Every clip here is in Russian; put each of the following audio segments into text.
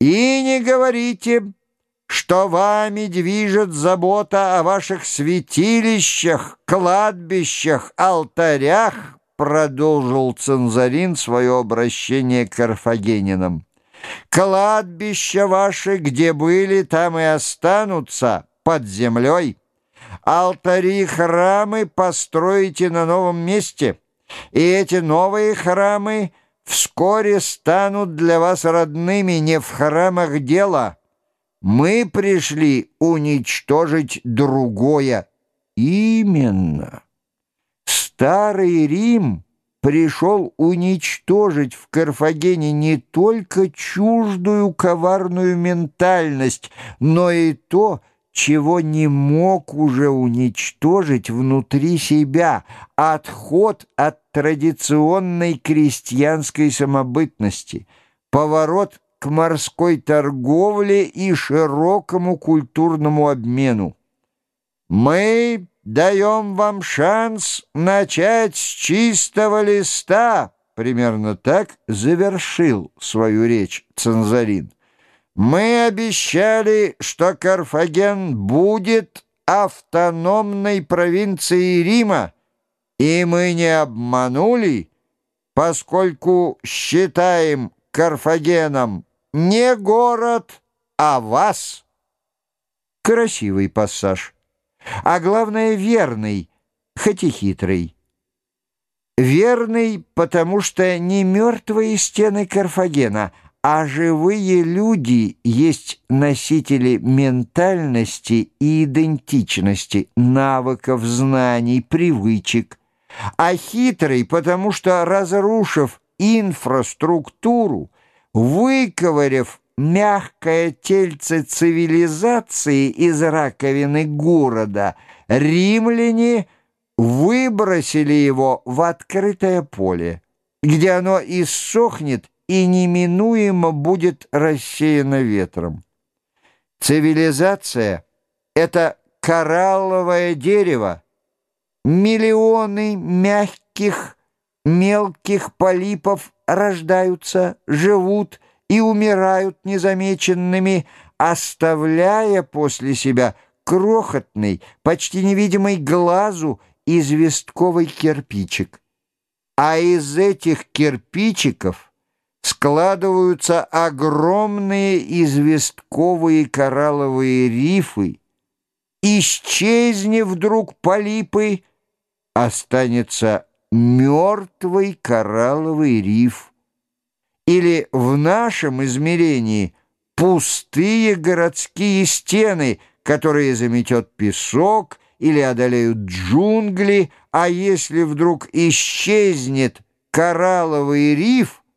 И не говорите, что вами движет забота о ваших святилищах, кладбищах, алтарях, продолжил Цензарин свое обращение к карфагенинам. Кладбища ваши, где были, там и останутся под землей. Алтари и храмы построите на новом месте, и эти новые храмы вскоре станут для вас родными не в храмах дела. Мы пришли уничтожить другое. Именно. Старый Рим пришел уничтожить в Карфагене не только чуждую коварную ментальность, но и то, чего не мог уже уничтожить внутри себя, отход от традиционной крестьянской самобытности, поворот к морской торговле и широкому культурному обмену. Мы даем вам шанс начать с чистого листа, примерно так завершил свою речь Цензарин. Мы обещали, что Карфаген будет автономной провинцией Рима, и мы не обманули, поскольку считаем Карфагеном не город, а вас. Красивый пассаж, а главное верный, хоть и хитрый. Верный, потому что не мертвые стены Карфагена — а живые люди есть носители ментальности и идентичности, навыков, знаний, привычек, а хитрый, потому что, разрушив инфраструктуру, выковыряв мягкое тельце цивилизации из раковины города, римляне выбросили его в открытое поле, где оно иссохнет и неминуемо будет рассеяно ветром. Цивилизация — это коралловое дерево, миллионы мягких, мелких полипов рождаются, живут и умирают незамеченными, оставляя после себя крохотный, почти невидимый глазу известковый кирпичик. А из этих кирпичиков — складываются огромные известковые коралловые рифы. Исчезни вдруг полипы, останется мертвый коралловый риф. Или в нашем измерении пустые городские стены, которые заметет песок или одолеют джунгли, а если вдруг исчезнет коралловый риф —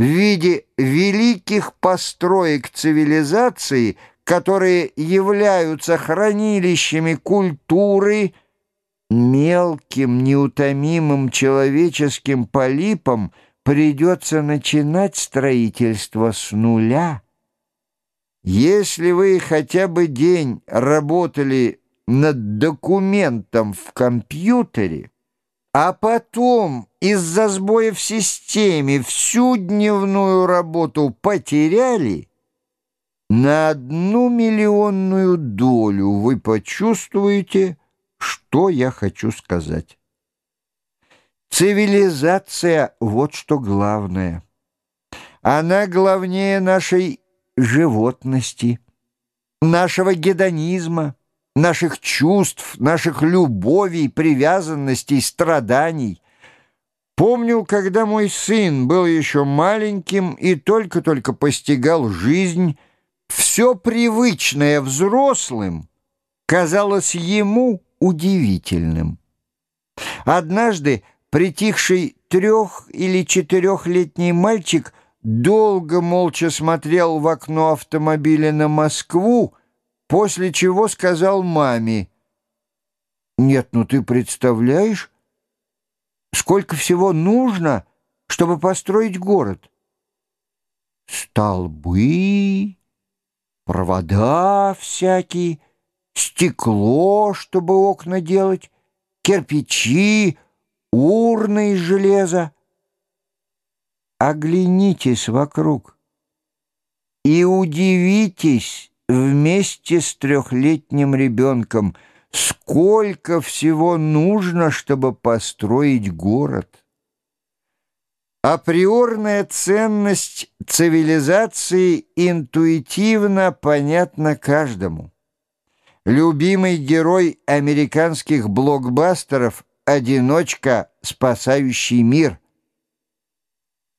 в виде великих построек цивилизации, которые являются хранилищами культуры, мелким неутомимым человеческим полипом придется начинать строительство с нуля. Если вы хотя бы день работали над документом в компьютере, а потом из-за сбоя в системе всю дневную работу потеряли, на одну миллионную долю вы почувствуете, что я хочу сказать. Цивилизация — вот что главное. Она главнее нашей животности, нашего гедонизма, наших чувств, наших любовей, привязанностей, страданий. Помню, когда мой сын был еще маленьким и только-только постигал жизнь, все привычное взрослым казалось ему удивительным. Однажды притихший трех- или четырехлетний мальчик долго молча смотрел в окно автомобиля на Москву, После чего сказал маме, «Нет, ну ты представляешь, сколько всего нужно, чтобы построить город? Столбы, провода всякие, стекло, чтобы окна делать, кирпичи, урны из железа. Оглянитесь вокруг». и удивитесь вместе с трехлетним ребенком, сколько всего нужно, чтобы построить город. Априорная ценность цивилизации интуитивно понятна каждому. Любимый герой американских блокбастеров — одиночка, спасающий мир.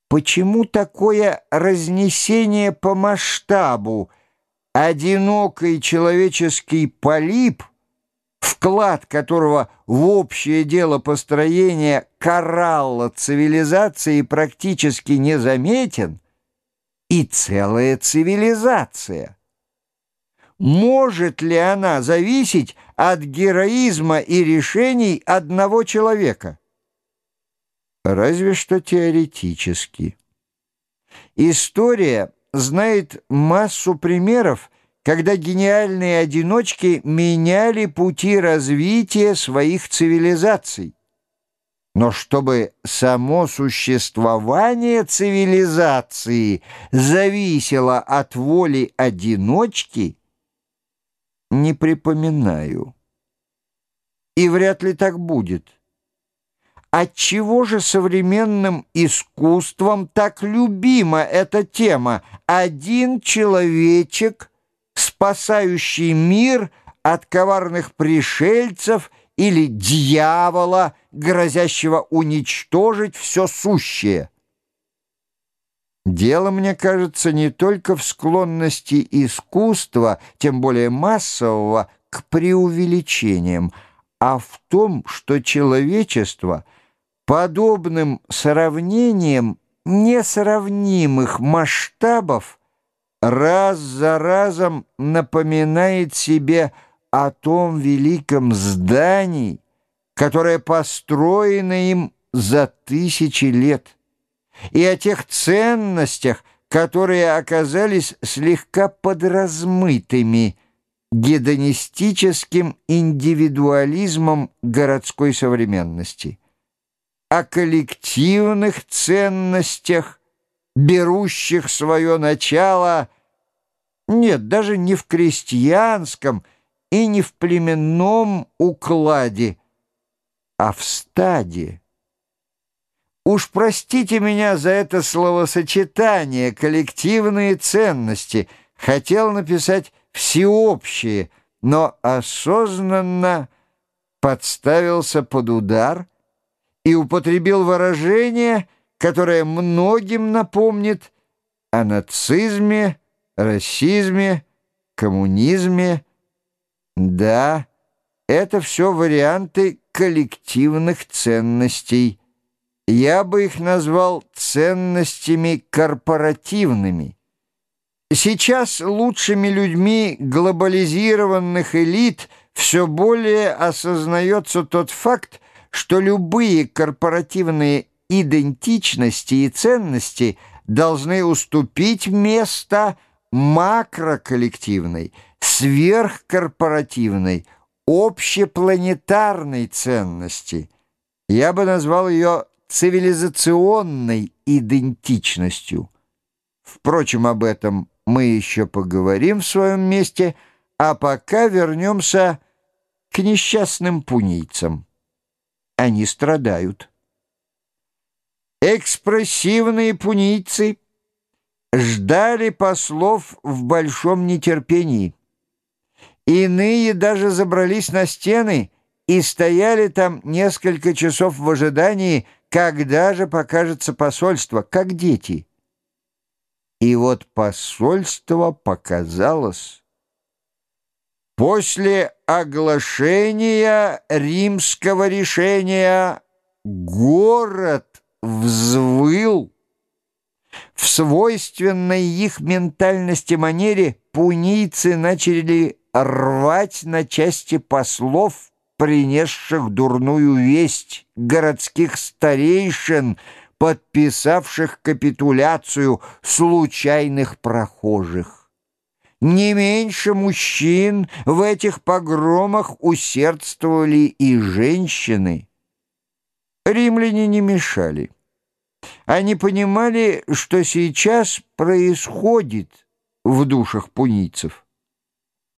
Почему такое разнесение по масштабу? Одинокий человеческий полип, вклад которого в общее дело построения коралла цивилизации практически незаметен, и целая цивилизация — может ли она зависеть от героизма и решений одного человека? Разве что теоретически. История знает массу примеров, когда гениальные одиночки меняли пути развития своих цивилизаций. Но чтобы само существование цивилизации зависело от воли одиночки – не припоминаю. И вряд ли так будет. Отчего же современным искусством так любима эта тема? Один человечек, спасающий мир от коварных пришельцев или дьявола, грозящего уничтожить все сущее. Дело, мне кажется, не только в склонности искусства, тем более массового, к преувеличениям, а в том, что человечество подобным сравнением несравнимых масштабов раз за разом напоминает себе о том великом здании, которое построено им за тысячи лет и о тех ценностях, которые оказались слегка подразмытыми гедонистическим индивидуализмом городской современности, о коллективных ценностях, берущих свое начало, нет, даже не в крестьянском и не в племенном укладе, а в стаде. Уж простите меня за это словосочетание «коллективные ценности». Хотел написать «всеобщие», но осознанно подставился под удар и употребил выражение, которое многим напомнит о нацизме, расизме, коммунизме. Да, это все варианты коллективных ценностей – я бы их назвал ценностями корпоративными. Сейчас лучшими людьми глобализированных элит все более осознается тот факт, что любые корпоративные идентичности и ценности должны уступить место макроколлективной, сверхкорпоративной, общепланетарной ценности. Я бы назвал ее цивилизационной идентичностью. Впрочем, об этом мы еще поговорим в своем месте, а пока вернемся к несчастным пунийцам. Они страдают. Экспрессивные пунийцы ждали послов в большом нетерпении. Иные даже забрались на стены и стояли там несколько часов в ожидании, когда же покажется посольство, как дети? И вот посольство показалось. После оглашения римского решения город взвыл. В свойственной их ментальности манере пунийцы начали рвать на части послов, принесших дурную весть городских старейшин, подписавших капитуляцию случайных прохожих. Не меньше мужчин в этих погромах усердствовали и женщины. Римляне не мешали. Они понимали, что сейчас происходит, в душах пунийцев.